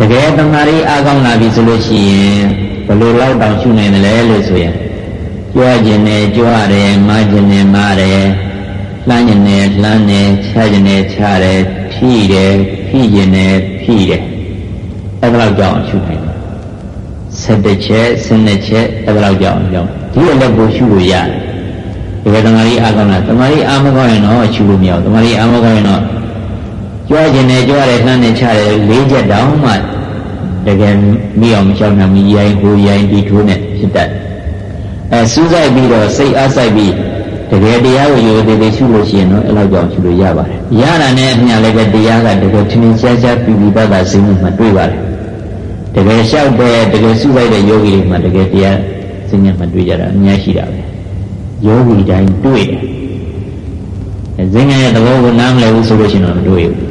တကယ်တမာရီအားကောင်းလာပြီဆိုလို့ရှိရင်ဘယ်လိုလောက်တောင်ရှုနိုင်တယ်လဲလို့ဆိုရင်ကြွားခြင်းနဲ့ကြွားတယ်မားခြင်းနဲ့မားတယ်လှမ်းခြင်းနဲ့လှမ်းတယ်ချခြင်းနဲ့ချတယ်ဖိတယ်ဖိခြင်းနဲ့ဖိတယ်အဲ့ဒါလောက်ကြောင့်ရှုနိုင်တယ်ဆက်တစ်ချက်ဆင်းတစ်ချက်အဲ့ဒါလောက်ကြောင့်ကြောင့်ဒီလိုလည်းကိုရှုလို့ရတယ်တကယ်တမာရီအားကောင်းလားတမာရီအားမကောင်းရင်တော့ရှုလို့မရဘူးတမာရီအားမကောင်းရင်တော့ ကြွားခြင်းနဲ့ကြွားတယ်လှမ်းတယ်ချတယ်လေးချက်တောင်မှတကယ်မိအောင်မချောင်းနိုင်ဘူးရိုင်းဟိုရိုင်းဒီထိုးနဲ့ဖြစ်တတ်အဲစူးစိုက်ပြီးတော့စိတ်အားစိုက်ပြီးတကယ်တရားကိုရိုးသေးသေးရှုလို့ရှိရင်တော့အဲ့လောက်ကြောင့်ရှုလို့ရပါတယ်ရတာနဲ့အမျှလည်းပဲတရားကတကယ်ထင်ထင်ရှားရှားပြီးပြီးသားသားစိတ်မှုမှတွေ့ပါတယ်တကယ်လျှောက်တဲ့တကယ်စူးစိုက်တဲ့ယောဂီတွေမှတကယ်တရားစိတ်ညမှတွေ့ကြတာအများရှိတာပဲယောဂီတိုင်းတွေ့တယ်ဇင်ငယ်ရဲ့သဘောကိုနားမလည်ဘူးဆိုလို့ရှိရင်တော့မတွေ့ဘူး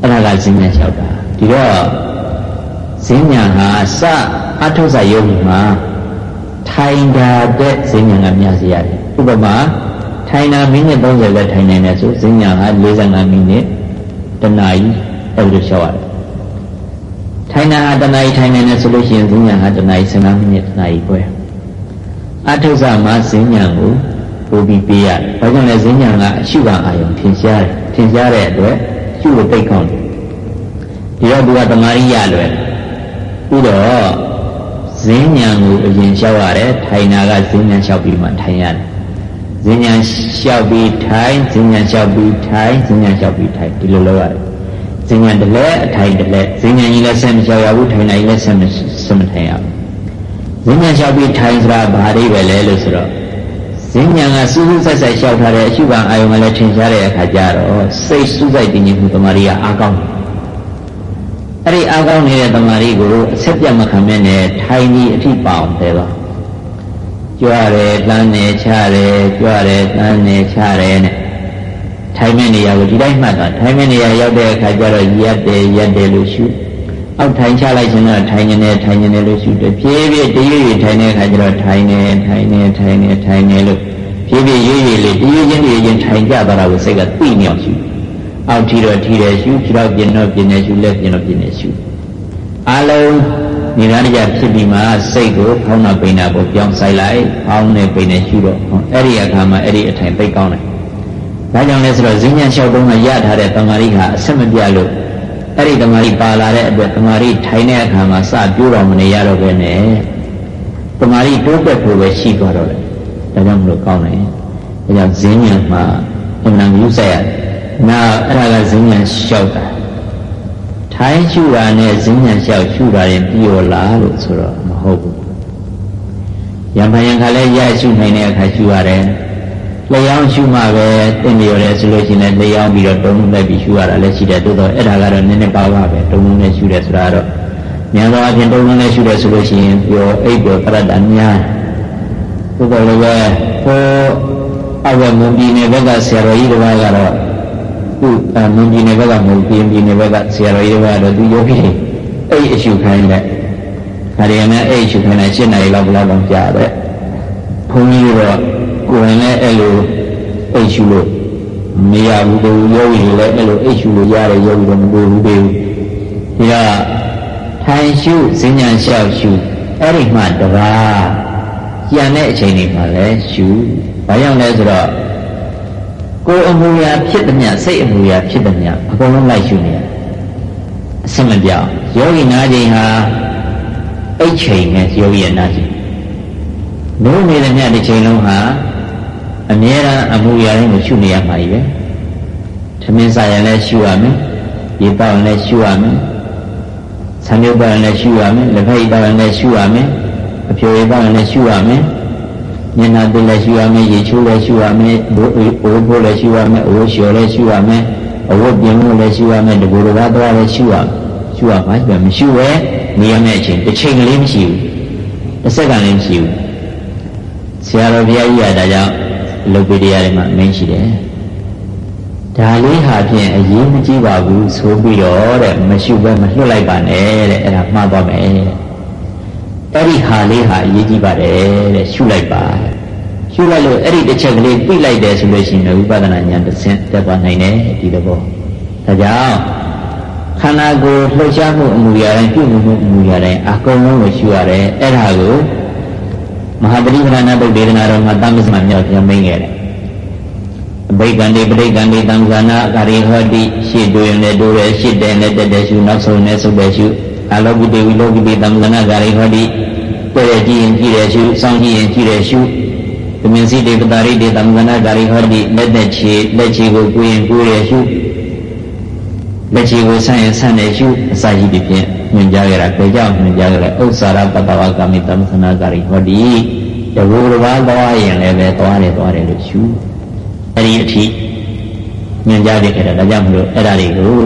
အဲ့ဒါကဇင်ငယ်လျှောက်တာဒီတော့ဇင်ညာဟာစအထုဆာယောဂီမှာထိုင်တာတဲ့ဇင်ညာကများစီရတယ်ဥပမာထိုင်တာမိနစ်30ပဲထိုင်နိုင်တယ်ဆိုဇင်ညာက45မိနစ်တနာရီအဲ့လိုလျှောက်ရတယ်ထိုင်တာဟာတနာရီထိုင်နိုင်တယ်ဆိုလို့ရှိရင်ဇင်ညာဟာတနာရီ15မိနစ်တနာရီခွဲအထုဆာမှာဇင်ညာကိုပို့ပြီးပေးရတယ်။ဘာကြောင့်လဲဇင်ညာကအရှုခံအာယုံထင်ရှားတယ်။ထင်ရှားတဲ့အတွက် ရှုလို့တိတ်ကောင်းတယ်။ဒီတော့သူကတမာရိရလွယ်ပြီးတော့ဇင်းညာကိုအရင်လျှောက်ရတယ်ထိုင်နာကဇင်းညာလျှောက်ပြီးမှထိုင်ရတယ်ဇင်းညာလျှောက်ပြီးထိုင်ဇင်းညာလျှောက်ပြီးထိုင်ဇင်းညာလျှောက်ပြီးထိုင်ဒီလိုလုပ်ရတယ်ဇင်းညာတလဲအထိုင်တလဲဇင်းညာကြီးလည်းဆက်မလျှောက်ရဘူးထိုင်နာကြီးလည်းဆက်မဆက်မထိုင်ရဘူးဇင်းညာလျှောက်ပြီးထိုင်ဆိုတာဘာအိပဲလဲလို့ဆိုတော့ ဇင်းညာကစူးစူးဆက်ဆက်လျှောက်ထားတဲ့အရှုခံအာယုံကလည်းထင်ရှားတဲ့အခါကျတော့စိတ်စူးစိုက်တည်ငြိမ်မှုတမာရီကအားကောင်းတယ်အဲ့ဒီအားကောင်းနေတဲ့တမာရီကိုအဆက်ပြတ်မခံမဲနဲ့ထိုင်ပြီးအထိပအောင်တယ်တော့ကြွရဲတန်းနေချရဲကြွရဲတန်းနေချရဲနဲ့ထိုင်မဲ့နေရာကိုဒီတိုင်းမှတ်တာထိုင်မဲ့နေရာရောက်တဲ့အခါကျတော့ရက်တယ်ရက်တယ်လို့ရှုအောက်ထိုင်ချလိုက်ခြင်းတော့ထိုင်နေတယ်ထိုင်နေတယ်လို့ရှုတယ်ပြေးပြေးတရွေ့ရွေ့ထိုင်တဲ့အခါကျတော့ထိုင်နေထိုင်နေထိုင်နေထိုင်နေလို့ ပြေးပြေးရွေ့ရွေ့လေးတရွေ့ချင်းတရွေ့ချင်းထိုင်ကြသွားတာကိုစိတ်ကသိမြောက်ရှုအောက်ထီတော့ထီတယ်ရှုခြေတော့ပြင်းတော့ပြင်းတယ်ရှုလက်ပြင်းတော့ပြင်းတယ်ရှုအလုံးနေရာတကြဖြစ်ပြီးမှစိတ်ကိုဖောင်းတာပိန်တာကိုပြောင်းဆိုင်လိုက်ဖောင်းနေပိန်နေရှုတော့အဲ့ဒီအခါမှာအဲ့ဒီအထိုင်သိကောင်းတယ်ဒါကြောင့်လဲဆိုတော့ဇင်းညာလျှောက်တုံးကရထားတဲ့တမာရီဟာအဆက်မပြတ်လို့အဲ့ဒီတမာရီပါလာတဲ့အတွက်တမာရီထိုင်တဲ့အခါမှာစပြိုးတော်မနေရတော့ပဲနဲ့တမာရီတိုးတက်ဖို့ပဲရှိသွားတော့တယ် ဒါကြောင့်မလို့ကောင်းတယ်ဒါကြောင့်ဇင်းညာမှာအမှန်ယူဆိုင်ရတယ်နောက်အဲ့ဒါကဇင်းညာလျှောက်တာထိုင်းရှုတာနဲ့ဇင်းညာလျှောက်ရှုတာရင်ပြီးရောလားလို့ဆိုတော့မဟုတ်ဘူးယံဖယံခါလဲရရှုနိုင်တဲ့အခါရှုရတယ်လျှောင်းရှုမှပဲတင့်လျော်တယ်ဆိုလို့ရှိရင်လျှောင်းပြီးတော့တုံးလုံးလိုက်ပြီးရှုရတာလည်းရှိတယ်တိုးတော့အဲ့ဒါကတော့နည်းနည်းပါးပါပဲတုံးလုံးနဲ့ရှုတယ်ဆိုတာတော့ဉာဏ်တော်အပြင်တုံးလုံးနဲ့ရှုတယ်ဆိုလို့ရှိရင်ပြောအိပ်ပြောပရတ္တများတိုး တော့လည်းပဲဟိုအဝမွန်ပြည်နယ်ဘက်ကဆရာတော်ကြီးတစ်ပါးကတော့ခုမွန်ပြည်နယ်ဘက်ကမဟုတ်ပြည်ပြည်နယ်ဘက်ကဆရာတော်ကြီးတစ်ပါးကတော့သူယောဂီအဲ့အရှုခိုင်းတဲ့ခါရီနဲ့အဲ့အရှုခိုင်းတဲ့ရှင်းနိုင်လောက်ဘလောက်တော့ကြာတဲ့ဘုန်းကြီးတော့ကိုယ်တိုင်လည်းအဲ့လိုအိတ်ရှုလို့မရဘူးတူယောဂီတွေလည်းအဲ့လိုအိတ်ရှုလို့ရတယ်ယောဂီတော့မတွေ့ဘူးသေးဘူးဒါကထိုင်ရှုစဉ္ညာလျှောက်ရှုအဲ့ဒီမှတပါး ကြံတဲ့အချိန်တွေမှာလည်းရှုဘာကြောင့်လဲဆိုတော့ကိုယ်အမှုရာဖြစ်သည်မြစိတ်အမှုရာဖြစ်သည်မြအကုန်လုံးလိုက်ရှုနေရအစမပြောင်းယောဂီနာချိန်ဟာအိတ်ချိန်နဲ့ယောဂီရဲ့နာချိန်နိုးနေသည်မြတစ်ချိန်လုံးဟာအမြဲတမ်းအမှုရာရင်းကိုရှုနေရမှာကြီးပဲသမင်းစားရင်လည်းရှုရမယ်ရေပေါက်ရင်လည်းရှုရမယ်ဆံမြုပ်ပေါက်ရင်လည်းရှုရမယ်လက်ဖက်ပေါက်ရင်လည်းရှုရမယ် အဖြိုရေပေါက်ရင်လည်းရှုရမယ်မျက်နှာသိလည်းရှုရမယ်ရေချိုးလည်းရှုရမယ်ဘိုးဘိုးဘိုးလည်းရှုရမယ်အဝတ်လျှော်လည်းရှုရမယ်အဝတ်ပြင်မှုလည်းရှုရမယ်တကူတကားသွားလည်းရှုရရှုရပါပဲမရှိပဲနေရမယ့်အချိန်တစ်ချိန်ကလေးမရှိဘူးတစ်စက္ကန့်လေးမရှိဘူးဆရာတော်ဘုရားကြီးကဒါကြောင့်လုပ်ပေးတရားတွေမှာအမင်းရှိတယ်ဒါလေးဟာဖြင့်အရေးမကြီးပါဘူးဆိုပြီးတော့တဲ့မရှိဘဲမလွတ်လိုက်ပါနဲ့တဲ့အဲ့ဒါမှားသွားမယ်တဲ့ အဲ့ဒီဟာလေးဟာအရေးကြီးပါတယ်တဲ့ရှုလိုက်ပါရှုလိုက်လို့အဲ့ဒီတစ်ချက်ကလေးပြိလိုက်တယ်ဆိုလို့ရှိရင်ဝိပဿနာဉာဏ်တစ်ဆင့်တက်သွားနိုင်တယ်ဒီသဘောဒါကြောင့်ခန္ဓာကိုယ်လှုပ်ရှားမှုအမှုရာတိုင်းပြုမှုအမှုရာတိုင်းအကုန်လုံးကိုရှုရတယ်အဲ့ဒါကိုမဟာပရိပဏနာပုဒ်ဒေသနာတော်မှာတမ္ပစမမြောက်ပြန်မိန်ခဲ့တယ်အဘိကံဒီပရိကံဒီတံဇာနာကာရိဟောတိရှေ့တွေ့ရင်လည်းတွေ့ရရှေ့တယ်လည်းတက်တယ်ရှုနောက်ဆုံးလည်းဆုပ်တယ်ရှု အလောကိတေဝိလောကိတေတံဇာနာကာရိဟောတိတွေ့ရကြည့်ရင်ကြည့်တယ်ရှုစောင့်ကြည့်ရင်ကြည့်တယ်ရှုသမင်စီတေပတာရိတေတံဇာနာကာရိဟောတိလက်သက်ချေလက်ချေကိုကိုရင်ကိုရရှုလက်ချေကိုဆန့်ရင်ဆန့်တယ်ရှုအစာရှိသည်ဖြင့်ညွှန်ကြားကြတာပေကြောင့်ညွှန်ကြားကြတယ်ဥစ္စာရပတ္တဝကာမိတမ္သနာကာရိဟောတိတဘူတစ်ပါးသွားရင်လည်းပဲသွားတယ်သွားတယ်လို့ရှုအဲ့ဒီအထိညွှန်ကြားပြခဲ့တာဒါကြောင့်မလို့အဲ့ဒါတွေကို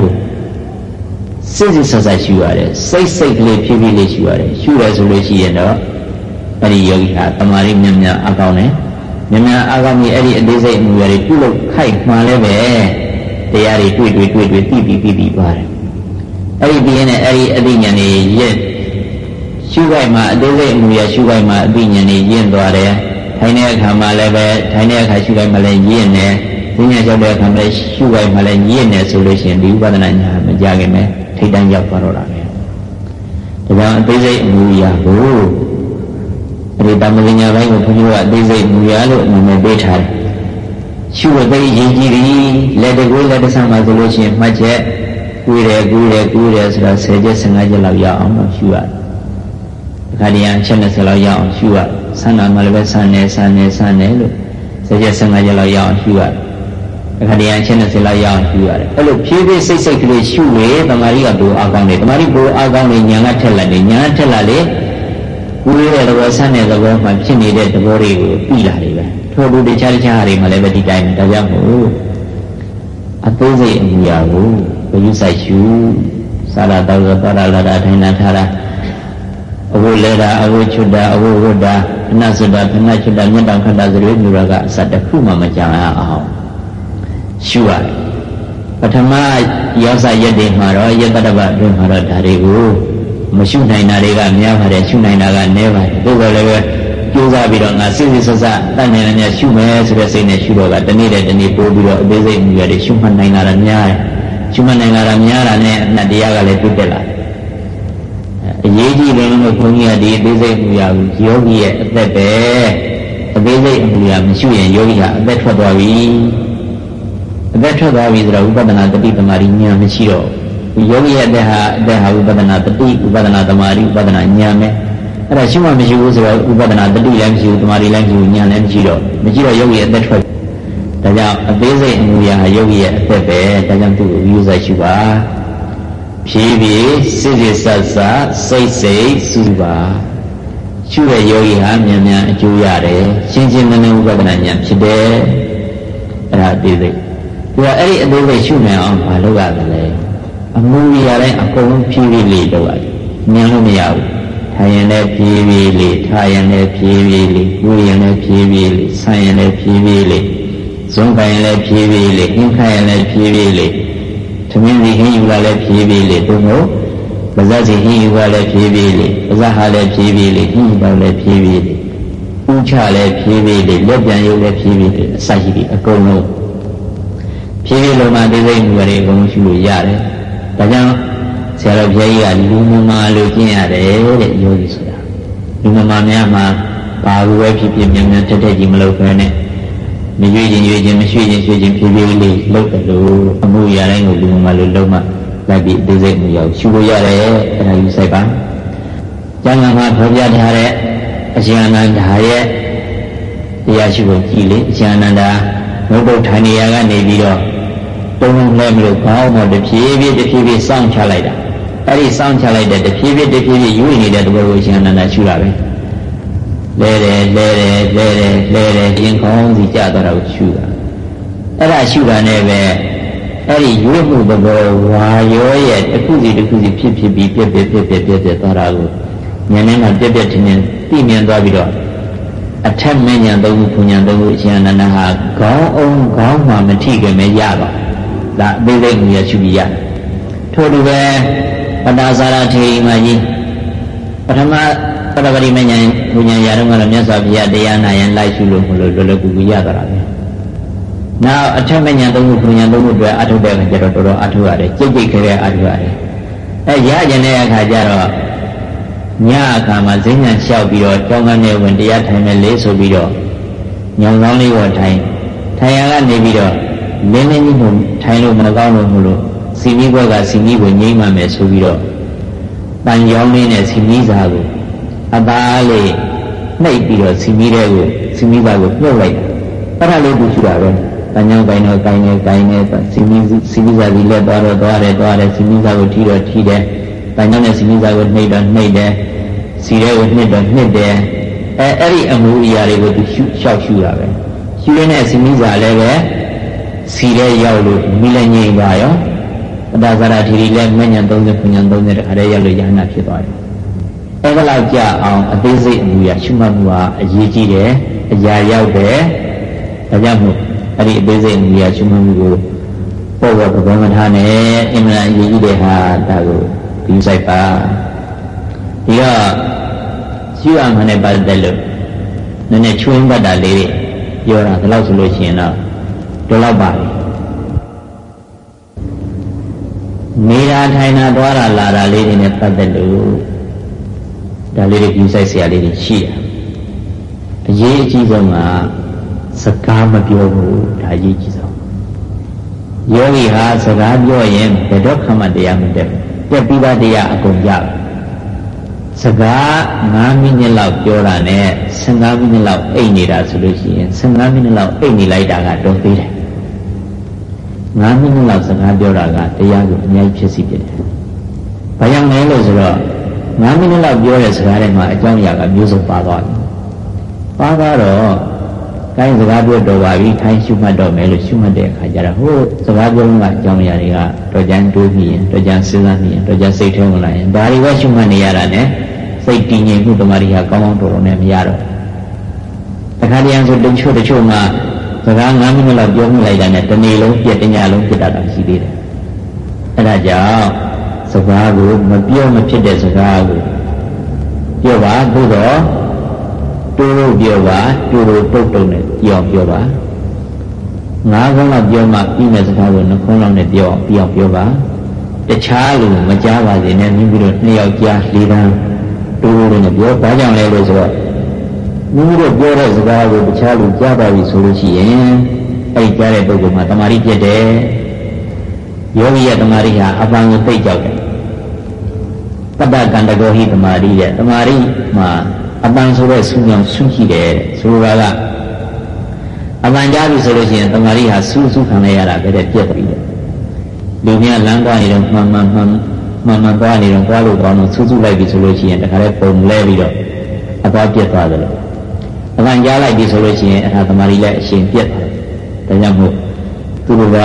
စိတ်စိတ်ဆက်ဆက်ရှုရတယ်စိတ်စိတ်ကလေးဖြည်းဖြည်းလေးရှုရတယ်ရှုရဆိုလို့ရှိရင်တော့အဲ့ဒီယောဂီဟာတမာရီမြတ်မြတ်အကောင်းတယ်မြတ်မြတ်အကောင်းပြီးအဲ့ဒီအသေးစိတ်အမှုရတွေပြုလုပ်ခိုက်မှန်လည်းပဲတရားတွေတွေ့တွေ့တွေ့တွေ့သိပြီးပြီးပြီးပါတယ်အဲ့ဒီပြီးရင်အဲ့ဒီအသိဉာဏ်တွေရက်ရှုခိုက်မှာအသေးစိတ်အမှုရရှုခိုက်မှာအသိဉာဏ်တွေရင့်သွားတယ်ထိုင်တဲ့အခါမှာလည်းပဲထိုင်တဲ့အခါရှုခိုက်မှလည်းရင့်နေပညာလျှောက်တဲ့အခါမှာရှုခိုက်မှလည်းရင့်နေဆိုလို့ရှိရင်ဒီဥပဒနာညာမကြခင်ပဲ ထိတ်တန်းရောက်သွားတော့တာပဲဒါကြောင့်အသေးစိတ်အမှုရကိုအဲဒီတမလညာဘိုင်းကိုဘုရားကအသေးစိတ်မူရလို့နာမည်ပေးထားတယ်ရှုဝသိရေးကြည့်သည်လက်တကူလက်တဆံမှာဆိုလို့ရှိရင်မှတ်ချက်ကူးတယ်ကူးတယ်ကူးတယ်ဆိုတော့10ချက်15ချက်လောက်ရအောင်တော့ရှုရတယ်။အခါတည်းအချက်20လောက်ရအောင်ရှုရဆန္ဒမှလည်းပဲဆန်နေဆန်နေဆန်နေလို့10ချက်15ချက်လောက်ရအောင်ရှုရတယ်။အ ခါတည်းအချက်20လောက်ရအောင်ရှုရတယ်။အဲ့လိုဖြည်းဖြည်းစိတ်စိတ်ကလေးရှုလေတမာရီကဘိုးအားကောင်းတယ်တမာရီဘိုးအားကောင်းနေညာကထက်လာတယ်ညာထက်လာလေကိုယ်ရဲ့သဘောဆန်းတဲ့သဘောမှဖြစ်နေတဲ့သဘောတွေကိုပြီးလာတယ်ပဲထို့တူတခြားတခြားတွေမှလည်းပဲဒီတိုင်းဒါကြောင့်မို့အသေးစိတ်အမူအရာကိုဘယုဆိုင်ရှုစာရတောသောတာလာတာထိုင်နာထားတာအဝိလဲတာအဝိချွတ်တာအဝိဝတ်တာအနစွတ်တာဖဏချွတ်တာမြတ်တောင်ခတ်တာသရွေးမြူရာကအစတခုမှမကြံအောင် ရှုရတယ်ပထမရောက်စားရက်တွေမှာတော့ယတ္တပအတွင်းမှာတော့ဒါတွေကိုမရှုနိုင်တာတွေကများပါတယ်ရှုနိုင်တာကနည်းပါတယ်ဒါကလည်းပဲကြိုးစားပြီးတော့ငါစိတ်စိတ်ဆဆတတ်နိုင်တယ်ရှုမယ်ဆိုတဲ့စိတ်နဲ့ရှုတော့ကတနေ့တည်းတနေ့ပို့ပြီးတော့အသေးစိတ်မြူရတယ်ရှုမှတ်နိုင်တာလည်းများတယ်ရှုမှတ်နိုင်တာလည်းများတာနဲ့အနတ်တရားကလည်းပြည့်တက်လာအရေးကြီးတယ်လို့ခွန်ကြီးကဒီအသေးစိတ်မြူရဘူးယောဂီရဲ့အသက်ပဲအသေးစိတ်မြူရမရှိရင်ယောဂီဟာအသက်ထွက်သွားပြီ အသက်ထွက်သွားပြီဆိုတော့ဥပဒနာတတိသမารီဉာဏ်မရှိတော့ယောဂီရဲ့အသက်ဟာအသက်ဟာဥပဒနာတတိဥပဒနာသမารီဥပဒနာဉာဏ်ပဲအဲ့ဒါရှိမှမရှိဘူးဆိုတော့ဥပဒနာတတိလည်းမရှိဘူးသမารီလည်းမရှိဘူးဉာဏ်လည်းမရှိတော့မရှိတော့ယောဂီရဲ့အသက်ထွက်ဒါကြောင့်အသေးစိတ်အမှုရာယောဂီရဲ့အသက်ပဲဒါကြောင့်သူ့ကိုယူဆရှိပါဖြည်းဖြည်းစိစိဆဆစိတ်စိတ်စုပါရှုတဲ့ယောဂီဟာမြန်မြန်အကျိုးရတယ်ရှင်းရှင်းလင်းလင်းဥပဒနာဉာဏ်ဖြစ်တယ်အဲ့ဒါအသေးစိတ် သူကအဲ့ဒီအသေးစိတ်ရှုနိုင်အောင်မလုပ်ရတယ်လေအမှုရတိုင်းအကုန်လုံးဖြည်းဖြည်းလေးလုပ်ရတယ်ဉာဏ်လို့မရဘူးထိုင်ရင်လည်းဖြည်းဖြည်းလေးထားရင်လည်းဖြည်းဖြည်းလေးကိုယ်ရင်လည်းဖြည်းဖြည်းလေးဆန့်ရင်လည်းဖြည်းဖြည်းလေးဇုံကရင်လည်းဖြည်းဖြည်းလေးအင်းခိုင်ရင်လည်းဖြည်းဖြည်းလေးသမင်းစီဟင်းယူလာလည်းဖြည်းဖြည်းလေးတို့မို့ပါဇက်စီဟင်းယူလာလည်းဖြည်းဖြည်းလေးပါဇက်ဟာလည်းဖြည်းဖြည်းလေးဟင်းယူလာလည်းဖြည်းဖြည်းလေးဥချလည်းဖြည်းဖြည်းလေးလက်ပြန်ရုပ်လည်းဖြည်းဖြည်းလေးအစရှိပြီအကုန်လုံး ဖြည်းဖြည်းလုံးမှသိသိမှုတွေအကုန်လုံးရှိလို့ရတယ်ဒါကြောင့်ဆရာတော်ဘုရားကြီးကလူမမာလို့ကျင့်ရတယ်တဲ့ယောဂီဆိုတာလူမမာများမှာဘာလို့ပဲဖြစ်ဖြစ်မြန်မြန်တက်တက်ကြီးမလုပ်ဘဲနဲ့မရွေ့ခြင်းရွေ့ခြင်းမရွှေ့ခြင်းရွှေ့ခြင်းဖြည်းဖြည်းလေးလုပ်တယ်လို့အမှုရတိုင်းကိုလူမမာလို့လုံးမလိုက်ပြီးအသေးစိတ်မရောက်ရှုလို့ရတယ်အဲ့ဒါယူဆိုင်ပါကျမ်းဂန်မှာဖော်ပြထားတဲ့အရှင်အနန္ဒာရဲ့တရားရှိဖို့ကြည်လေအရှင်အနန္ဒာဘုဒ္ဓထိုင်နေရာကနေပြီးတော့ တုံးလုံးလဲမလို့ခေါင်းပေါ်တဖြည်းဖြည်းတဖြည်းဖြည်းစောင့်ချလိုက်တာအဲ့ဒီစောင့်ချလိုက်တဲ့တဖြည်းဖြည်းတဖြည်းဖြည်းယူနေတဲ့တဘောကိုရှင်အနန္ဒရှုတာပဲလဲတယ်လဲတယ်လဲတယ်လဲတယ်ပြင်းခေါင်းစီကြသွားတာကိုရှုတာအဲ့ဒါရှုတာနဲ့ပဲအဲ့ဒီယူမှုတဘောဝါရောရဲ့တစ်ခုစီတစ်ခုစီဖြစ်ဖြစ်ပြီးပြက်ပြက်ပြက်ပြက်ပြက်ပြက်သွားတာကိုဉာဏ်နဲ့မှပြက်ပြက်ထင်းထင်းသိမြင်သွားပြီးတော့အထက်မဉ္ဇဉ်သုံးခုပညာသုံးခုအရှင်အနန္ဒဟာခေါင်းအောင်ခေါင်းမှမထိခင်ပဲရပါ ဒါအသေးသေးကိုရရှုပြီးရထို့တူပဲပတာဇာရထေရီမကြီးပထမပရပရိမဉ္ဇဉ်ဘုညာရာတော့ကတော့မြတ်စွာဘုရားတရားနာရင်လိုက်ရှုလို့မလို့လွယ်လွယ်ကူကူရတာပဲနောက်အထက်မညာသုံးခုပညာသုံးခုအတွက်အထုတဲ့အခါကျတော့တော်တော်အထုရတယ်ကြိတ်ကြိတ်ခဲခဲအထုရတယ်အဲရကြတဲ့အခါကျတော့ညအခါမှာဈဉ္ညာလျှောက်ပြီးတော့ကြောင်းကနေဝင်တရားထိုင်မယ်လေဆိုပြီးတော့ညောင်ကောင်းလေးပေါ်ထိုင်ထိုင်ရကနေပြီးတော့ လင်းလင်းကြီးကိုထိုင်လို့မကောင်းလို့မလို့စီမီးဘက်ကစီမီးကိုငိမ့်မှမယ်ဆိုပြီးတော့တန်ရောင်းလေးနဲ့စီမီးစာကိုအသားလေးနှိပ်ပြီးတော့စီမီးတဲ့ကိုစီမီးစာကိုပြုတ်လိုက်တာအဲ့ဒါလေးကိုရှိတာပဲတန်ကြောင်းကိုင်းတော့ကိုင်းနေကိုင်းနေစီမီးစီမီးစာကြီးလက်သွားတော့သွားတယ်သွားတယ်စီမီးစာကိုထီတော့ထီတယ်တန်ကြောင်းနဲ့စီမီးစာကိုနှိပ်တော့နှိပ်တယ်စီတဲ့ကိုနှစ်တော့နှစ်တယ်အဲအဲ့ဒီအမှုအရာတွေကိုသူရှုလျှောက်ရှုတာပဲရှုရင်းနဲ့စီမီးစာလည်းပဲ စီတဲ့ရောက်လို့မိလည်းငြိမ်ပါရောအတာဇာရထီရီလည်းမညံ30ခုညံ30တခါတည်းရောက်လို့ယဟနာဖြစ်သွားတယ်အဲ့ဒါလောက်ကြအောင်အသေးစိတ်အမှုရာရှုမှတ်မှုဟာအရေးကြီးတယ်အရာရောက်တယ်ဒါကြောင့်မို့အဲ့ဒီအသေးစိတ်အမှုရာရှုမှတ်မှုကိုပေါ်ပေါ်ပကမထားနဲ့အင်မတန်အရေးကြီးတဲ့ဟာဒါကိုဒီဆိုင်ပါဒီတော့ရှုရမှနဲ့ပတ်သက်လို့နည်းနည်းချွင်းပတ်တာလေးပြောတာဒါလို့ဆိုလို့ရှိရင်တော့ ဒီလောက်ပါလေနေတာထိုင်တာသွားတာလာတာလေးတွေနဲ့ပတ်သက်လို့ဒါလေးတွေယူဆိုင်ဆရာလေးတွေရှိတယ်အရေးအကြီးဆုံးကစကားမပြောဘူးဒါအရေးကြီးဆုံးယောဂီဟာစကားပြောရင်ဘယ်တော့မှတရားမတက်ဘူးတက်ပြီးသားတရားအကုန်ရတယ်စကား9မိနစ်လောက်ပြောတာနဲ့15မိနစ်လောက်အိတ်နေတာဆိုလို့ရှိရင်15မိနစ်လောက်အိတ်နေလိုက်တာကတော့သေးတယ် 9မိနစ်လောက်စကားပြောတာကတရားကိုအများကြီးဖြစ်စီဖြစ်တယ်။ဘာကြောင့်လဲလို့ဆိုတော့9မိနစ်လောက်ပြောတဲ့စကားတွေမှာအကြောင်းအရာကမျိုးစုံပါသွားတယ်။ပါသွားတော့ကိုင်းစကားပြောတော့ပါပြီထိုင်းရှုမှတ်တော့မယ်လို့ရှုမှတ်တဲ့အခါကျတော့ဟိုစကားပြောမှအကြောင်းအရာတွေကတော်ကြမ်းတွေးပြီးရင်တော်ကြမ်းစဉ်းစားပြီးရင်တော်ကြမ်းစိတ်ထဲဝင်လာရင်ဒါတွေပဲရှုမှတ်နေရတာ ਨੇ စိတ်တည်ငြိမ်မှုတမာရီဟာကောင်းကောင်းတော်တော်နဲ့မရတော့တခါတည်းဆိုတချို့တချို့မှာ စကား9မိနစ်လောက်ပြောမိလိုက်တာနဲ့တနေ့လုံးပြက်တညလုံးပြတ်တာတောင်ရှိသေးတယ်အဲဒါကြောင့်စကားကိုမပြောမဖြစ်တဲ့စကားကိုပြောပါသို့တော့တူလို့ပြောပါတူလို့တုတ်တုတ်နဲ့ပြောပြောပါငါးခုလောက်ပြောမှပြီးမဲ့စကားကိုနှခုလောက်နဲ့ပြောပြီးအောင်ပြောပါတခြားလူမကြားပါစေနဲ့မိမိတို့နှစ်ယောက်ကြားလေးတန်းတူလို့နဲ့ပြောဘာကြောင့်လဲလို့ဆိုတော့ မိမိတို့ပြောတဲ့စကားကိုတခြားလူကြားပါပြီဆိုလို့ရှိရင်အဲ့ကြားတဲ့ပုဂ္ဂိုလ်မှာတမာရီပြည့်တယ်ယောဂီရဲ့တမာရီဟာအပန်းကိုသိကြောက်တယ်ပတ္တကန္တကောဟိတမာရီရဲ့တမာရီမှာအပန်းဆိုတဲ့ဆူကြောင်ဆူရှိတယ်ဆိုလိုတာကအပန်းကြားပြီဆိုလို့ရှိရင်တမာရီဟာဆူဆူခံရတာပဲတဲ့ပြည့်ပြီတဲ့လူများလမ်းသွားနေတော့မှန်မှန်မှန်မှန်မှန်သွားနေတော့သွားလို့ကောင်းတော့ဆူဆူလိုက်ပြီဆိုလို့ရှိရင်တခါတည်းပုံလဲပြီးတော့အသွားပြတ်သွားတယ်လို့ အကန်ကြားလိုက်ပြီဆိုလို့ရှိရင်အဲ့ဒါသမารီလည်းအရှင်ပြတ်တယ်ဒါကြောင့်မို့သူတို့က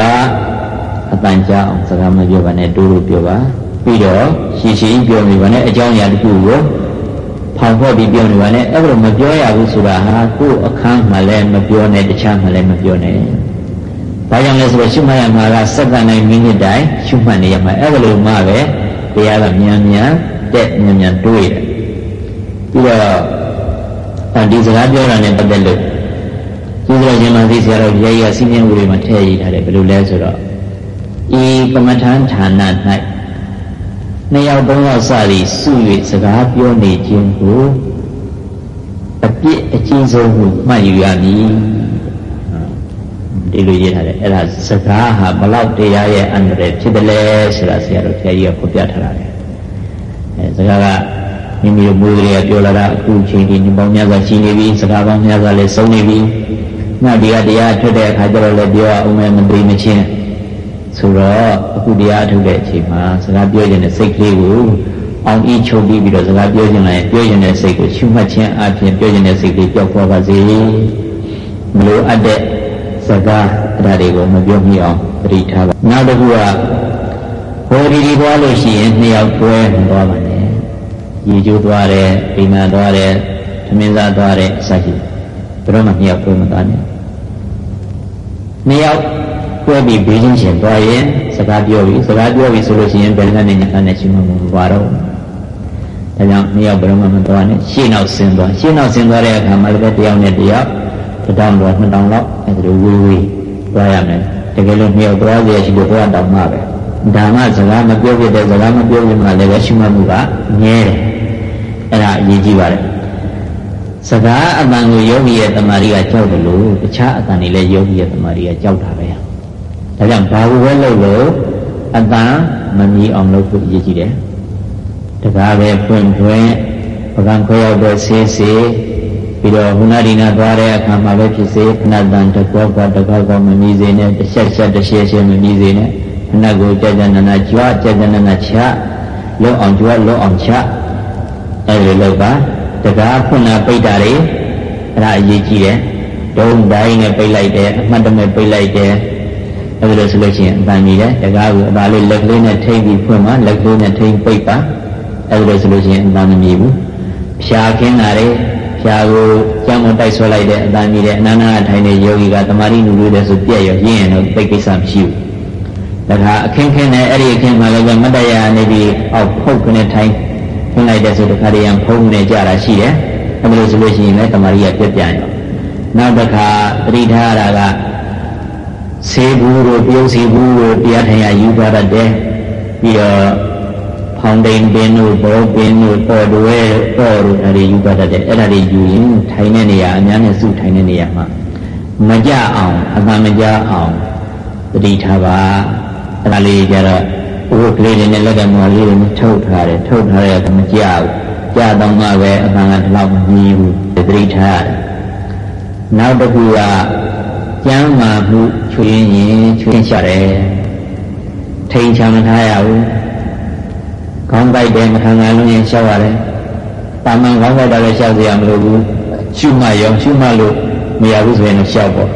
အတန်ကြားအောင်စကားမပြောပါနဲ့တိုးလို့ပြောပါပြီးတော့ရှည်ရှည်ပြောနေပါနဲ့အကြောင်းအရာတစ်ခုကိုဖောင်ဖောက်ပြီးပြောနေပါနဲ့အဲ့လိုမပြောရဘူးဆိုတာဟာကိုယ့်အခန်းမှလည်းမပြောနဲ့တခြားမှလည်းမပြောနဲ့ဘာကြောင့်လဲဆိုတော့ရှုမှတ်ရမှာကစက္ကန့်တိုင်းမိနစ်တိုင်းရှုမှတ်နေရမှာအဲ့လိုမှပဲတရားကမြန်မြန်တက်မြန်မြန်တွေးတယ်ပြီးတော့ ဒီစကားပြောတာနဲ့ပတ်သက်လို့ဒီစကားရှင်မသိဆရာတော်ရေရစီမင်းဥတွေမှာထည့်ရထားတယ်ဘယ်လိုလဲဆိုတော့ဤကမ္မထန်ဌာန၌နှစ်ယောက်သုံးယောက်စသည်စု၍စကားပြောနေခြင်းကိုအပြစ်အကြီးဆုံးကိုမှတ်ယူရမည်ဒီလိုရေးထားတယ်အဲ့ဒါစကားဟာဘလောက်တရားရဲ့အန္တရာယ်ဖြစ်တယ်လဲဆိုတာဆရာတော်ဘုရားကြီးကဖော်ပြထားတယ်အဲစကားက မိမိတို့မွေးကလေးကပြောလာတာအခုချိန်ဒီညပေါင်းများစွာရှိနေပြီစကားပေါင်းများစွာလည်းစုံနေပြီ။နောက်ဒီကတရားထွက်တဲ့အခါကျတော့လည်းပြောအောင်မယ်မသိမချင်းဆိုတော့အခုတရားထုတ်တဲ့အချိန်မှာစကားပြောခြင်းနဲ့စိတ်ကလေးကိုအောင်ဤချုပ်ပြီးပြီးတော့စကားပြောခြင်းလိုက်ပြောခြင်းနဲ့စိတ်ကိုရှုမှတ်ခြင်းအပြင်ပြောခြင်းနဲ့စိတ်ကလေးပျောက်သွားပါစေ။မလိုအပ်တဲ့စကားအရာတွေကိုမပြောမိအောင်ပရိထားပါ။နောက်တစ်ခုကဟိုဒီဒီသွားလို့ရှိရင်နှစ်ယောက်တွဲသွားပါ ရေကျိုးသွားတယ်ပိမှန်သွားတယ်သမင်းစားသွားတယ်အစရှိဘယ်တော့မှနှစ်ယောက်ပွဲမသားနဲ့နှစ်ယောက်ပွဲပြီးဘေးချင်းရှင်သွားရင်စကားပြောပြီးစကားပြောပြီးဆိုလို့ရှိရင်ဘယ်နဲ့ညခနဲ့ရှိမှမပါတော့ဒါကြောင့်နှစ်ယောက်ဘယ်တော့မှမသွားနဲ့ရှေ့နောက်ဆင်းသွားရှေ့နောက်ဆင်းသွားတဲ့အခါမှာလည်းတယောက်နဲ့တယောက်တစ်တောင်းတော့နှစ်တောင်းလောက်အဲဒီလိုဝေးဝေးသွားရမယ်တကယ်လို့မြောက်သွားရရှိလို့သွားတောင်းမှပဲဒါမှစကားမပြောပြတဲ့စကားမပြောပြမှလည်းပဲရှိမှမှုကငဲတယ် အဲ့ဒါအရေးကြီးပါတယ်စကားအတန်ကိုယောဂီရဲ့တမာရီကကြောက်တယ်လို့တခြားအတန်တွေလည်းယောဂီရဲ့တမာရီကကြောက်တာပဲဒါကြောင့်ဘာလို့ပဲလုပ်လို့အတန်မမြည်အောင်လုပ်ဖို့အရေးကြီးတယ်တကားပဲဖွင့်ဖွင့်ပကံခွဲရောက်တဲ့ဆေးဆေးပြီးတော့ဘုနာဒီနာသွားတဲ့အခါမှာပဲဖြစ်စေခဏတန်တကောကတကောကမမြည်စေနဲ့တစ်ချက်ချက်တစ်ရှဲရှဲမမြည်စေနဲ့ခဏကိုကြာကြာနာနာကြွားကြာကြာနာနာချလုံအောင်ကြွားလုံအောင်ချ အဲဒီလိုပါတကားဖွင့်တာပိတ်တာတွေအဲ့ဒါအရေးကြီးတယ်ဒုံတိုင်းနဲ့ပိတ်လိုက်တယ်အမှတ်တမဲ့ပိတ်လိုက်တယ်အဲဒီလိုဆိုလို့ရှိရင်အပန်းကြီးတယ်တကားကိုအပါလေးလက်ကလေးနဲ့ထိမ့်ပြီးဖွင့်မှလက်ကလေးနဲ့ထိမ့်ပိတ်ပါအဲဒီလိုဆိုလို့ရှိရင်အပန်းမမြည်ဘူးဖြာခင်းတာတွေဖြာကိုကြောင်းမတိုက်ဆွဲလိုက်တဲ့အပန်းကြီးတဲ့အနန္နာထိုင်တဲ့ယောဂီကတမာရီနုလို့တဲ့ဆိုပြက်ရောရင်းရင်တော့ပိတ်ကိစ္စမရှိဘူးဒါကအခင်းခင်းနဲ့အဲ့ဒီအခင်းမှာလည်းမတ္တရာနေပြီးအောက်ဖုတ်ကနေထိုင် ဖွင့်လိုက်တဲ့ဆိုတခါတည်းရန်ဖုံးနေကြတာရှိတယ်အဲ့လိုဆိုလို့ရှိရင်လည်းတမာရီကပြက်ပြန်ရောနောက်တစ်ခါပရိထားရတာကဆေးဘူးတို့ပြုံးစီဘူးတို့တရားထိုင်ရယူသွားတတ်တယ်ပြီးတော့ဖောင်တိန်ပင်တို့ဘောပင်တို့ပေါ်တွဲပေါ်တို့အဲ့ဒီယူသွားတတ်တယ်အဲ့ဒါတွေယူရင်ထိုင်တဲ့နေရာအများနဲ့စုထိုင်တဲ့နေရာမှာမကြအောင်အမှန်မကြအောင်ပရိထားပါအဲ့ဒါလေးကြတော့ ဥပ္ပကလေးတွေနဲ့လက်ကမော်လေးတွေနဲ့ထုတ်ထားတယ်ထုတ်ထားတဲ့အခါမကြဘူးကြာတော့မှပဲအမှန်ကဒီလောက်မကြီးဘူးသတိထားရတယ်နောက်တစ်ခုကကျမ်းမာမှုချွေးရင်ချွေးရှာတယ်ထိန်ချောင်ထားရဘူးခေါင်းပိုက်တယ်မခံနိုင်လို့ရင်ရှောက်ရတယ်တာမန်ခေါင်းပိုက်တာလည်းရှောက်စရာမလိုဘူးရှုမှရောရှုမှလို့မရဘူးဆိုရင်လည်းရှောက်ပေါ့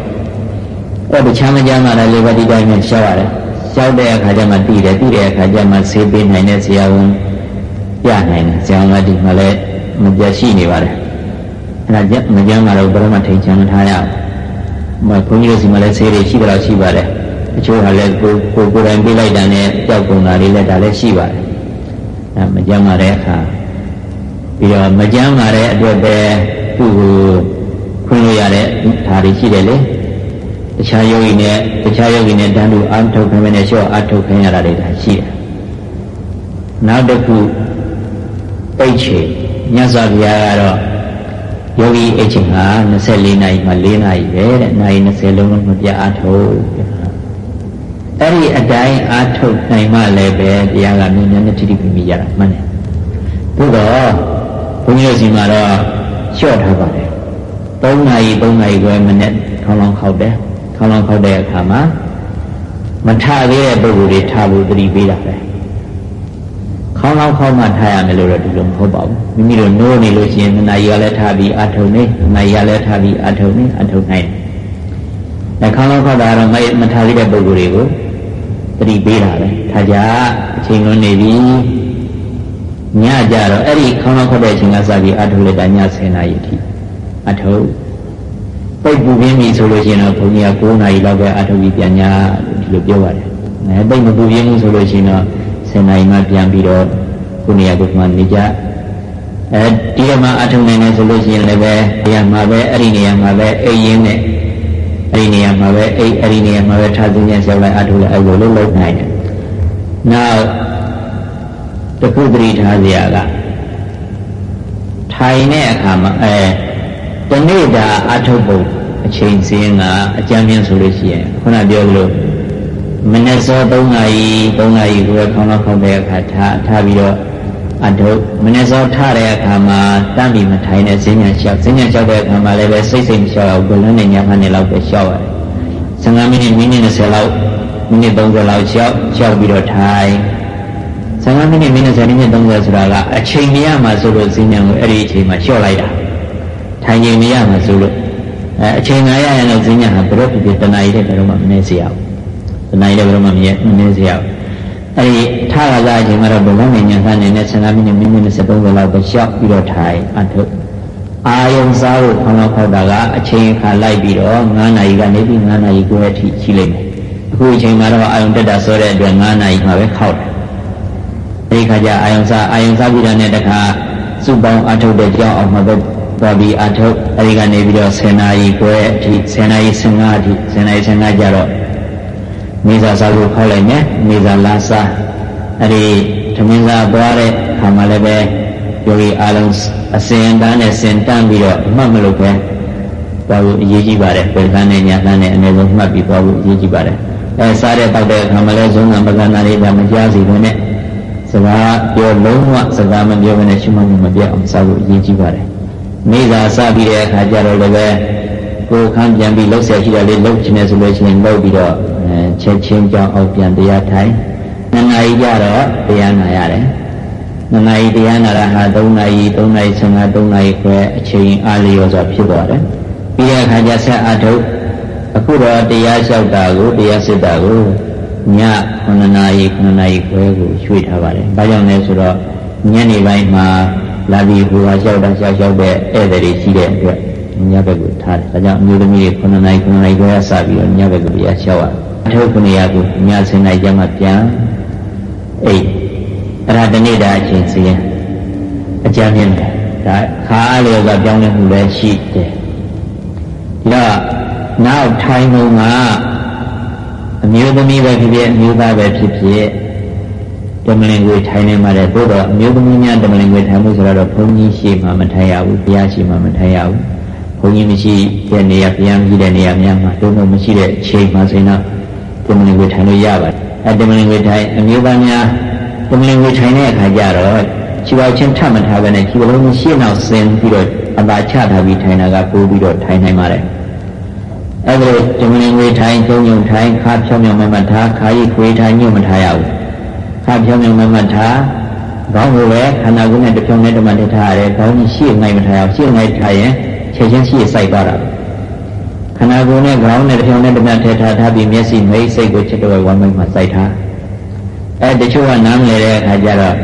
အဲ့တခြားမကြမ်းမှလည်းလေဘတိတိုင်းနဲ့ရှောက်ရတယ် ရှောက်တဲ့အခါကျမှတည်တယ်တည်တဲ့အခါကျမှဆေးပေးနိုင်တဲ့ဆရာဝန်ပြနိုင်တယ်ဆရာဝန်ကဒီမှာလည်းမပြရှိနေပါတယ်အဲ့ဒါမကြမ်းမှတော့ဘယ်တော့မှထိန်ချမ်းထားရမဘုန်းကြီးတို့စီမှာလည်းဆေးတွေရှိတော့ရှိပါတယ်အချို့ဟာလည်းကိုကိုကိုယ်တိုင်ပြေးလိုက်တာနဲ့ကြောက်ကုန်တာလေးလည်းဒါလည်းရှိပါတယ်အဲမကြမ်းမှတဲ့အခါပြီးတော့မကြမ်းမှတဲ့အတွက်ပဲသူ့ကိုခွင့်လို့ရတဲ့ဓာရီရှိတယ်လေ တခြားယောဂီနဲ့တခြားယောဂီနဲ့တန်းတူအာထုတ်ခိုင်းမယ်နဲ့လျှော့အာထုတ်ခိုင်းရတာတွေဒါရှိတယ်နောက်တစ်ခုပိတ်ချေမြတ်စွာဘုရားကတော့ယောဂီအချိန်ဟာ24နာရီမှ4နာရီပဲတဲ့နာရီ20လုံးလုံးမပြအားထုတ်အဲ့ဒီအတိုင်းအားထုတ်နိုင်မှလည်းပဲတရားကမြင်မြန်နဲ့တိတိပြမိရတာမှန်တယ်သို့တော့ဘုန်းကြီးတို့စီမှာတော့လျှော့ထားပါတယ်3နာရီ3နာရီခွဲမိနစ်ခေါင်းလောင်းခောက်တယ် ခေါင်းလောင်းခောက်တဲ့အခါမှာမထသေးတဲ့ပုဂ္ဂိုလ်တွေထဖို့တတိပေးတာပဲခေါင်းလောက်ခေါင်းမှထားရမယ်လို့တော့ဒီလိုမဟုတ်ပါဘူးမိမိတို့နိုးနေလို့ရှိရင်နာရီကလည်းထားပြီးအထုံနေနာရီကလည်းထားပြီးအထုံနေအထုံနိုင်တယ်ခေါင်းလောက်ခေါက်တာတော့မထားသေးတဲ့ပုဂ္ဂိုလ်တွေကိုတတိပေးတာပဲထားကြအချိန်လွန်နေပြီညကြတော့အဲ့ဒီခေါင်းလောက်ခေါက်တဲ့အချိန်ကစပြီးအထုံလိုက်တာည10နာရီအထိအထုံ ပိတ်ပူပြင်းပြီဆိုလို့ရှိရင်တော့ဘုန်းကြီးက9နာရီလောက်ပဲအထုံပြီးပြန်ညဒီလိုပြောပါတယ်အဲပိတ်မပူပြင်းဘူးဆိုလို့ရှိရင်တော့10နာရီမှပြန်ပြီးတော့ခုနေရာကိုမှနေကြအဲဒီမှာအထုံနိုင်နေဆိုလို့ရှိရင်လည်းပဲနေရာမှာပဲအဲ့ဒီနေရာမှာပဲအိပ်ရင်းနဲ့အဲ့ဒီနေရာမှာပဲအိပ်အဲ့ဒီနေရာမှာပဲထားသိဉာဏ်ဆောက်လိုက်အထုလိုက်အဲ့လိုလုပ်လုပ်နိုင်တယ်။နောက်တခုတတိထားစရာကထိုင်တဲ့အခါမှာအဲ တနေ့တာအထုပ်ပုံအချိန်စင်းကအကြမ်းပြင်းဆိုလို့ရှိရင်ခုနပြောလို့မနေ့စော3နာရီ3နာရီကိုပဲခေါင်းလောက်ခေါက်တဲ့အခါထားထားပြီးတော့အထုပ်မနေ့စောထားတဲ့အခါမှာတမ်းပြီးမထိုင်တဲ့ဈဉ္ညာလျှောက်ဈဉ္ညာလျှောက်တဲ့အခါမှာလည်းပဲစိတ်စိတ်မလျှောက်အောင်ဘလုံးနဲ့ညမှနဲ့လောက်ပဲလျှောက်ရတယ်15မိနစ်မိနစ်20လောက်မိနစ်30လောက်လျှောက်လျှောက်ပြီးတော့ထိုင်15မိနစ်မိနစ်20မိနစ်30ဆိုတာကအချိန်မရမှဆိုလို့ဈဉ္ညာကိုအဲ့ဒီအချိန်မှာလျှော့လိုက်တာ ထိုင်ချိန်မရမှဆိုလို့အဲအချိန်ငါရရင်တော့ဈဉ္ညာဟာဘယ်တော့ဖြစ်တဏှာကြီးတဲ့ဘယ်တော့မှမနေစေရဘူးတဏှာကြီးလည်းဘယ်တော့မှမမြဲမနေစေရဘူးအဲဒီထားရတာအချိန်မှာတော့ဘုံနဲ့ညာခံနေတဲ့15မိနစ်မိနစ်30လောက်ပဲရှောက်ပြီးတော့ထိုင်အထုအာယုံစားဖို့ခေါင်းလောက်ခောက်တာကအချိန်ခါလိုက်ပြီးတော့9နာရီကနေပြီး9နာရီခွဲအထိရှိလိမ့်မယ်အခုအချိန်မှာတော့အာယုံတက်တာဆိုတဲ့အတွက်9နာရီမှပဲခောက်တယ်အဲဒီခါကျအာယုံစားအာယုံစားပြီးတော့နဲ့တခါစုပေါင်းအထုတဲ့ကြောင်းအောင်မှာပဲ သွားပြီးအထုတ်အဲဒီကနေပြီးတော့10နာရီခွဲအထိ10နာရီ15အထိ10နာရီ15ကျတော့မိစာစာကိုခေါက်လိုက်မယ်မိစာလာစာအဲ့ဒီသမင်းစာသွားတဲ့ခါမှလည်းပဲယောဂီအားလုံးအစဉ်တန်းနဲ့စင်တန်းပြီးတော့မှတ်မလို့ပဲသွားဖို့အရေးကြီးပါတယ်ပေကန်းနဲ့ညာကန်းနဲ့အနည်းဆုံးမှတ်ပြီးသွားဖို့အရေးကြီးပါတယ်အဲစားတဲ့တောက်တဲ့အခါမှလည်းဇုံကံပကဏ္ဍတွေကမကြားစီဘဲနဲ့စကားပြောလုံးဝစကားမပြောဘဲနဲ့ရှုမှတ်မှုမပြတ်အောင်စားဖို့အရေးကြီးပါတယ် မိသာစပြီးတဲ့အခါကျတော့လည်းပဲကိုယ်ခန်းပြန်ပြီးလှုပ်ဆက်ရှိတယ်လေလှုပ်ချင်တယ်ဆိုလို့ရှိရင်လှုပ်ပြီးတော့ချက်ချင်းကြောင်းအောင်ပြန်တရားထိုင်နှစ်နာရီကြတော့တရားနာရတယ်နှစ်နာရီတရားနာတာဟာ3နာရီ3နာရီ15 3နာရီခွဲအချိန်အားလျော်စွာဖြစ်သွားတယ်ပြီးတဲ့အခါကျဆက်အထုတ်အခုတော့တရားလျှောက်တာကိုတရားစစ်တာကိုည9နာရီ9နာရီခွဲကိုရွှေ့ထားပါတယ်။ဘာကြောင့်လဲဆိုတော့ညနေပိုင်းမှာ လာပြီးဟိုကလျှောက်တာလျှောက်လျှောက်တဲ့ဧည့်သည်တွေရှိတဲ့အတွက်ညဘက်ကိုထားတယ်။ဒါကြောင့်အမျိုးသမီးတွေ9နာရီ9နာရီခွဲကစပြီးတော့ညဘက်ကိုတရားလျှောက်ရတယ်။အထုပ်ခဏရကိုည7နာရီကျမှပြန်အိတ်အဲ့ဒါတနေ့တာအချိန်စီရင်အကြမ်းမြင်တယ်ဒါခါအားလျော်ကပြောင်းလဲမှုလည်းရှိတယ်ဒါနောက်ထိုင်မှုကအမျိုးသမီးပဲဖြစ်ဖြစ်အမျိုးသားပဲဖြစ်ဖြစ် တမလင်ကိုထိုင်နေမှာတဲ့သို့တော့အမျိုးသမီးများတမလင်ကိုထိုင်မှုဆိုတော့ဘုန်းကြီးရှိမှမထိုင်ရဘူးဘုရားရှိမှမထိုင်ရဘူးဘုန်းကြီးမရှိတဲ့နေရာဘုရားမရှိတဲ့နေရာများမှာတို့မမရှိတဲ့အချိန်မှာဆိုရင်တော့တမလင်ကိုထိုင်လို့ရပါတယ်အဲတမလင်ကိုထိုင်အမျိုးသားများတမလင်ကိုထိုင်တဲ့အခါကျတော့ခြေပါချင်းထပ်မထားဘဲနဲ့ခြေလုံးရှင်းအောင်ဆင်းပြီးတော့အသာချထားပြီးထိုင်တာကပိုးပြီးတော့ထိုင်နိုင်ပါတယ်အဲ့ဒါဓမ္မရင်ဝေထိုင်သုံးညုံထိုင်ခါဖြောင်းမြောင်မမထားခါရီခွေးထိုင်ညွတ်မထားရဘူး ခါဖြောင်းမြောင်မမထားခေါင်းကိုပဲခန္ဓာကိုယ်နဲ့တစ်ဖြုံနဲ့တမန်တထားရတယ်ခေါင်းကြီးရှေ့ငိုင်မထားရအောင်ရှေ့ငိုင်ထားရင်ချက်ချင်းရှေ့စိုက်သွားတာခန္ဓာကိုယ်နဲ့ခေါင်းနဲ့တစ်ဖြုံနဲ့တမန်ထည့်ထားထားပြီးမျက်စိမိတ်စိတ်ကိုချက်တော့ဝမ်းမိတ်မှာစိုက်ထားအဲတချို့ကနားမလဲတဲ့အခါကျတော့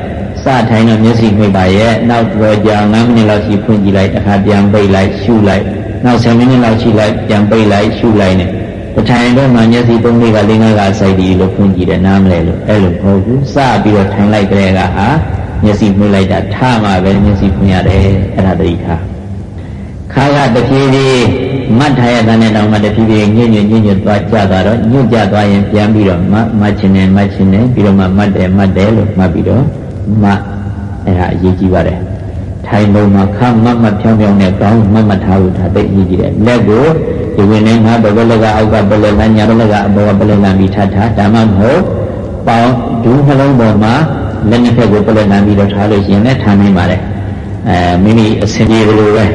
စထိုင်တော့မျက်စိမိတ်ပါရဲ့နောက်တော့ကြာ9မိနစ်လောက်ရှိဖွင့်ကြည့်လိုက်တစ်ခါပြန်ပိတ်လိုက်ရှုလိုက်နောက်10မိနစ်လောက်ရှိလိုက်ပြန်ပိတ်လိုက်ရှုလိုက်နဲ့ တထိုင်တော့မှမျက်စိသုံးလေးကလေးငါးကစိုက်ဒီလို့ဖွင့်ကြည့်တယ်နားမလဲလို့အဲ့လိုမဟုတ်ဘူးစပြီးတော့ထိုင်လိုက်တဲ့ကဟာမျက်စိဖွင့်လိုက်တာထားမှပဲမျက်စိဖွင့်ရတယ်အဲ့ဒါတတိထားခါကတဖြည်းဖြည်းမတ်ထားရတဲ့တောင်မှတဖြည်းဖြည်းညွညွညွညွသွားကြသွားတော့ညွကြသွားရင်ပြန်ပြီးတော့မမတ်ချင်တယ်မတ်ချင်တယ်ပြီးတော့မှမတ်တယ်မတ်တယ်လို့မှတ်ပြီးတော့မအဲ့ဒါအရေးကြီးပါတယ် ထိုင်လုံးမှာခမမဖြောင်းဖြောင်းနဲ့ကောင်းမမထားဘူးဒါသိအရေးကြီးတယ်လက်ကိုဒီဝင်နေငါဘယ်လက်ကအောက်ကဘယ်လက်လညာဘယ်လက်ကအပေါ်ကဘယ်လက်လပြီးထားထားဒါမှမဟုတ်ပေါင်းဒူးနှလုံးပေါ်မှာလက်နှစ်ဖက်ကိုဘယ်လက်လပြီးတော့ထားလို့ရှိရင်လည်းထားနိုင်ပါတယ်အဲမိမိအစဉ်ပြေလိုပဲ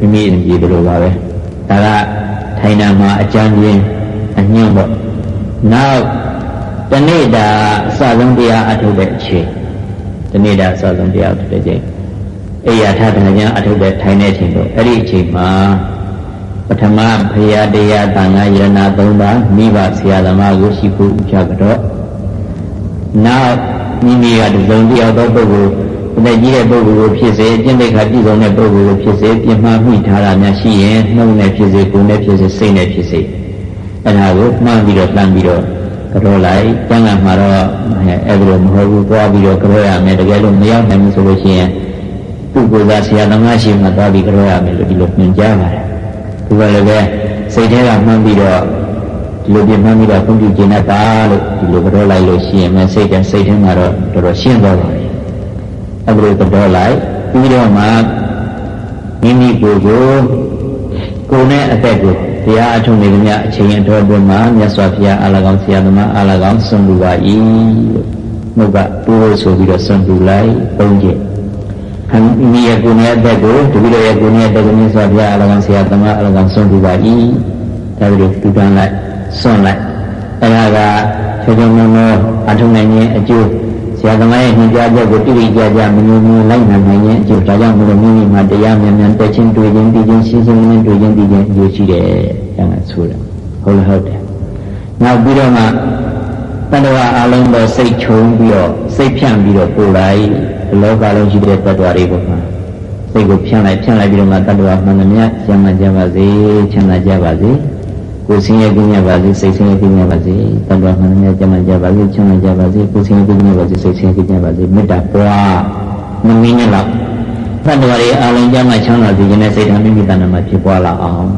မိမိအစဉ်ပြေလိုပါပဲဒါကထိုင်နာမှာအကြံပြင်းအညွန့်ပေါ့နောက်တနေ့တာအစဆုံးတရားအထုတ်တဲ့အချိန်တနေ့တာအစဆုံးတရားအထုတ်တဲ့အချိန် အိယာထဒနာကျမ်းအထုတ်တဲ့ထိုင်တဲ့အချိန်ပေါ့အဲ့ဒီအချိန်မှာပထမဖရာတရားတန်ခါယရနာ၃ပါးမိဘဆရာသမားကိုရှိဖို့ဥချကတော့နောက်မိမိကတစုံတယောက်သောပုဂ္ဂိုလ်အသက်ကြီးတဲ့ပုဂ္ဂိုလ်ကိုဖြစ်စေအကျင့်သိက္ခာပြည့်စုံတဲ့ပုဂ္ဂိုလ်ကိုဖြစ်စေပြင်းမှမိထားတာများရှိရင်နှုတ်နဲ့ဖြစ်စေကိုယ်နဲ့ဖြစ်စေစိတ်နဲ့ဖြစ်စေအဲ့ဒါကိုမှန်းပြီးတော့လှမ်းပြီးတော့ကြောလိုက်ကျမ်းဂန်မှာတော့အဲ့ဒါလိုမဟုတ်ဘူးသွားပြီးတော့ကြောရမယ်တကယ်လို့မရောက်နိုင်ဘူးဆိုလို့ရှိရင် သူ့ကိုယ်စားဆရာသမားရှိမှသွားပြီးကြောရမယ်လို့ဒီလိုညွှန်ကြားပါတယ်ဒီလိုလည်းပဲစိတ်ထဲကမှန်းပြီးတော့ဒီလိုပြမှန်းပြီးတော့ခွင့်ပြုခြင်းနဲ့ပါလို့ဒီလိုကြောလိုက်လို့ရှိရင်မစိတ်ကစိတ်ထဲမှာတော့တော်တော်ရှင်းသွားပါပြီအဲ့ဒါလိုကြောလိုက်ပြီးတော့မှမိမိကိုယ်ကိုကိုယ်နဲ့အသက်ကိုတရားအထုံနေကြအချိန်အတော်အတွင်းမှာမြတ်စွာဘုရားအာလကောင်ဆရာသမားအာလကောင်ဆွံလူပါ၏လို့နှုတ်ကတိုးဆိုပြီးတော့ဆွံလူလိုက်သုံးချက် ခန္ဒီရဲ့ကိုယ်နဲ့အသက်ကိုတပည့်တော်ရဲ့ကိုယ်နဲ့အသက်ကိုမြတ်စွာဘုရားအာလကောင်ဆရာသမားအာလကောင်ဆွံလူပါ၏ဒါပြီးတော့တူတန်းလိုက်ဆွံလိုက်အဲဒါကချောချောမောမောအထုံနိုင်ခြင်းအကျိုးဆရာသမားရဲ့ညွှန်ကြားချက်ကိုတိတိကျကျမငြင်းငြင်းလိုက်နိုင်နိုင်ခြင်းအကျိုးဒါကြောင့်မလို့မိမိမှာတရားမြန်မြန်တက်ချင်းတွေ့ချင်းပြီးချင်းရှင်းရှင်းလင်းလင်းတွေ့ချင်းပြီးချင်းအကျိုးရှိတယ်။ကျန်တာဆိုတယ်။ဟုတ်လားဟုတ်တယ်။နောက်ပြီးတော့မှတဏှာအလုံးပေါ်စိတ်ချုံပြီးတော့စိတ်ဖြန့်ပြီးတော့ပို့လိုက် လောကလုံးရှိတဲ့တ attva တွေပေါ်မှာစိတ်ကိုဖြန့်လိုက်ဖြန့်လိုက်ပြီးတော့မှတ attva မှန်သမျှကျမ်းမှကြပါစေချမ်းသာကြပါစေ။ကိုယ်ဆင်းရဲပြင်းရပါစေစိတ်ဆင်းရဲပြင်းရပါစေတန်တော်မှန်များကြမ်းကြပါစေချမ်းသာကြပါစေကိုယ်ဆင်းရဲပြင်းရပါစေစိတ်ဆင်းရဲပြင်းရပါစေမေတ္တာပွားမမင်းနဲ့လောက်သတ္တဝါတွေအလုံးကြမှာချမ်းသာစေခြင်းနဲ့စိတ်ဓာတ်မိမိတဏ္ဍာမှာဖြစ်ပွားလာအောင်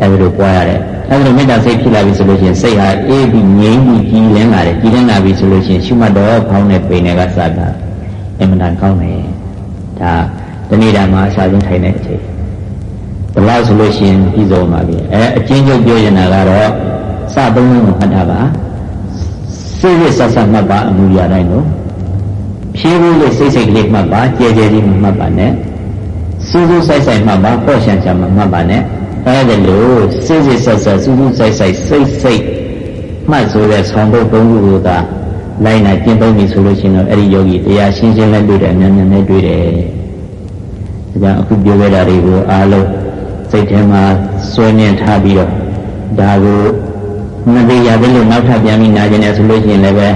အဲဒီလိုပွားရတယ်အဲဒီလိုမေတ္တာစိတ်ဖြစ်လာပြီဆိုလို့ရှိရင်စိတ်ဟာအေးပြီးငြိမ်းပြီးကြည်လင်းလာတယ်ကြည်လင်းလာပြီဆိုလို့ရှိရင်ရှုမှတ်တော့ဖောင်းတဲ့ပိန်တွေကစတာ အမှန်တန်ကောင်းတယ်ဒါတဏိဓာမှာအစားဆုံးထိုင်တဲ့အချိန်ဘယ်လောက်ဆိုလို့ရှိရင်ပြီးဆုံးပါပြီအဲအချင်းချုပ်ပြောနေတာကတော့စသုံးလုံးကိုမှတ်ထားပါစိတ်ရဆက်ဆက်မှတ်ပါအမှုရတိုင်းလို့ဖြည်းဖြည်းလေးစိတ်စိတ်ကလေးမှတ်ပါကြဲကြဲလေးမှတ်ပါနဲ့စူးစူးဆိုင်ဆိုင်မှတ်ပါပေါ့ရှန်ချာမှတ်ပါနဲ့အဲဒီလိုစိတ်စိတ်ဆက်ဆက်စူးစူးဆိုင်ဆိုင်စိတ်စိတ်မှတ်ဆိုတဲ့ဆောင်းဖို့သုံးခုကိုသာ လိုက်နိုင်ကျင့်သုံးပြီဆိုလို့ရှိရင်တော့အဲ့ဒီယောဂီတရားရှင်းရှင်းနဲ့တွေ့တယ်အများများနဲ့တွေ့တယ်။ဒါကြောင့်အခုပြောခဲ့တာတွေကိုအားလုံးစိတ်ထဲမှာစွဲမြင်ထားပြီးတော့ဒါကိုမတရားဘူးလို့နောက်ထပ်ပြန်ပြီးနာကျင်တယ်ဆိုလို့ရှိရင်လည်းပဲ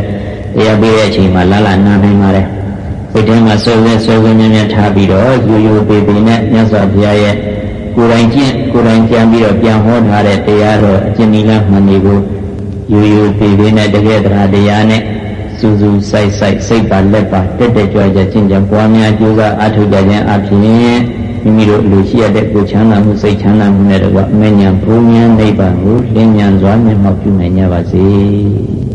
တရားပေးတဲ့အချိန်မှာလာလာနာနိုင်ပါတယ်။စိတ်ထဲမှာစွဲစွဲစွဲစွဲမြဲမြဲထားပြီးတော့ယူယူပေပေနဲ့မြတ်စွာဘုရားရဲ့ကိုယ်တိုင်ကျင့်ကိုယ်တိုင်ကြံပြီးတော့ပြန်ဟောထားတဲ့တရားတော်အကျဉ်းနီလမှန်တွေကိုယူယူပေပေနဲ့တကယ်တရားတရားနဲ့ စူးစူးဆိုင်ဆိုင်စိတ်ပါလက်ပါတက်တက်ကြွကြွကျင့်ကြံပွားများကြိုးစားအားထုတ်ကြခြင်းအပြင်မိမိတို့လူရှိရတဲ့ကိုချမ်းသာမှုစိတ်ချမ်းသာမှုနဲ့တော့အမဉ္ဇဉ်ဘုံဉာဏ်နိဗ္ဗာန်ကိုလင်းဉာဏ်စွာမျက်မှောက်ပြုနိုင်ကြပါစေ။